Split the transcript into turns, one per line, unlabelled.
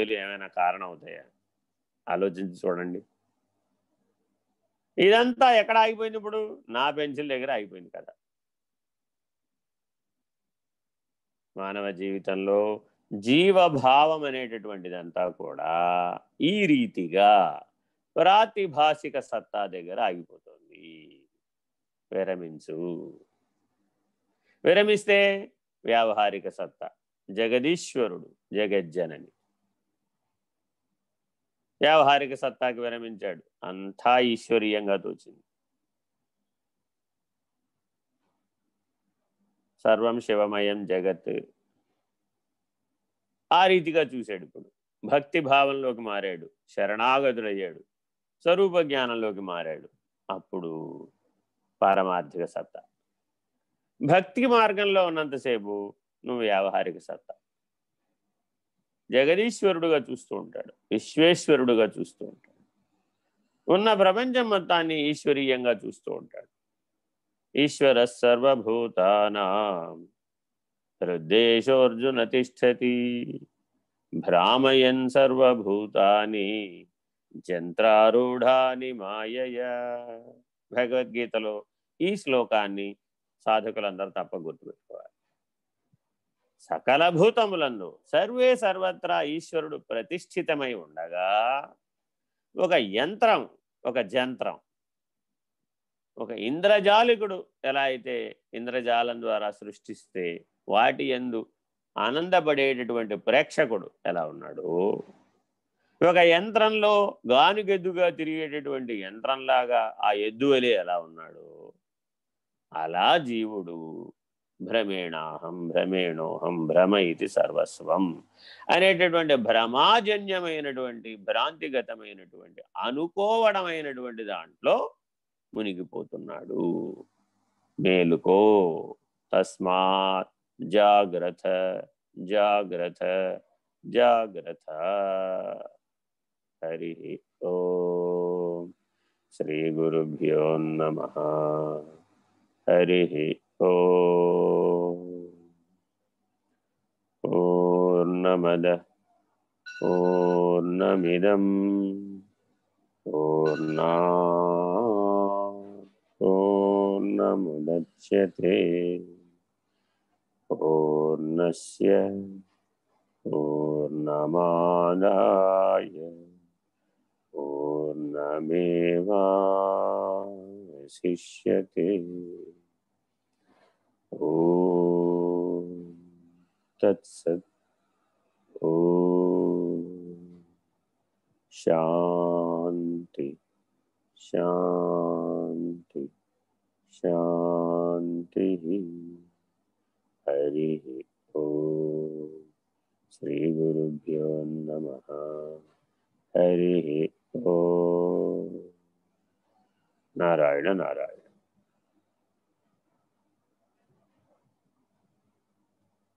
వేలు ఏమైనా కారణం అవుతాయా ఆలోచించి చూడండి. ఇదంతా ఎక్కడ ఆగిపోయింది ఇప్పుడు? నా పెన్సిల్ దగ్గర ఆగిపోయింది కదా. మానవ జీవితంలో జీవభావం అనేటటువంటిదంతా కూడా ఈ రీతిగా ప్రాతిభాషిక సత్తా దగ్గర ఆగిపోతుంది. విరమించు. విరమిస్తే వ్యావహారిక సత్తా. జగదీశ్వరుడు జగజ్జనని. వ్యావహారిక సత్తాకి విరమించాడు. అంతా ఈశ్వరీయంగా తోచింది. సర్వం శివమయం జగత్. ఆ రీతిగా చూశాడు ఇప్పుడు. భక్తి భావంలోకి మారాడు. శరణాగతుడయ్యాడు. స్వరూప జ్ఞానంలోకి మారాడు. అప్పుడు పారమార్థిక సత్తా. భక్తి మార్గంలో ఉన్నంతసేపు నువ్వు వ్యావహారిక సత్తా. జగదీశ్వరుడుగా చూస్తూ ఉంటాడు విశ్వేశ్వరుడుగా చూస్తూ ఉంటాడు. ఉన్న ప్రపంచం మొత్తాన్ని ఈశ్వరీయంగా చూస్తూ ఉంటాడు. ఈశ్వర సర్వభూతానా హృద్దేశోర్జున తిష్టతి భ్రామయన్ సర్వభూతాని జంత్రారూఢాని మాయయ. భగవద్గీతలో ఈ శ్లోకాన్ని సాధకులందరూ తప్ప గుర్తుపెట్టుకోవాలి సకల భూతములందు సర్వే సర్వత్రా ఈశ్వరుడు ప్రతిష్ఠితమై ఉండగా ఒక యంత్రం ఒక జంత్రం ఒక ఇంద్రజాలికుడు ఎలా అయితే ఇంద్రజాలం ద్వారా సృష్టిస్తే వాటి ఎందు ఆనందపడేటటువంటి ప్రేక్షకుడు ఎలా ఉన్నాడు? ఒక యంత్రంలో గానుగెద్దుగా తిరిగేటటువంటి యంత్రంలాగా ఆ ఎద్దువలే ఎలా ఉన్నాడు? అలా జీవుడు భ్రమేణాహం భ్రమేణోహం భ్రమ ఇది సర్వస్వం అనేటటువంటి భ్రమాజన్యమైనటువంటి భ్రాంతిగతమైనటువంటి అనుకోవడమైనటువంటి దాంట్లో మునిగిపోతున్నాడు. మేలుకో తస్మాత్ జాగ్రత్త జాగ్రత్త జాగ్రత్త. హరి ఓ. శ్రీ గురుభ్యో నమ. హరి पूर्णमदः पूर्णमिदं पूर्णा ओर्णस्य ओर्णमादाय पूर्णमादाय ओ तत्सत् శాంతి శాంతి శాంతి హరి ఓ శ్రీ గురుభ్యో నమ హరి ఓ నారాయణ నారాయణ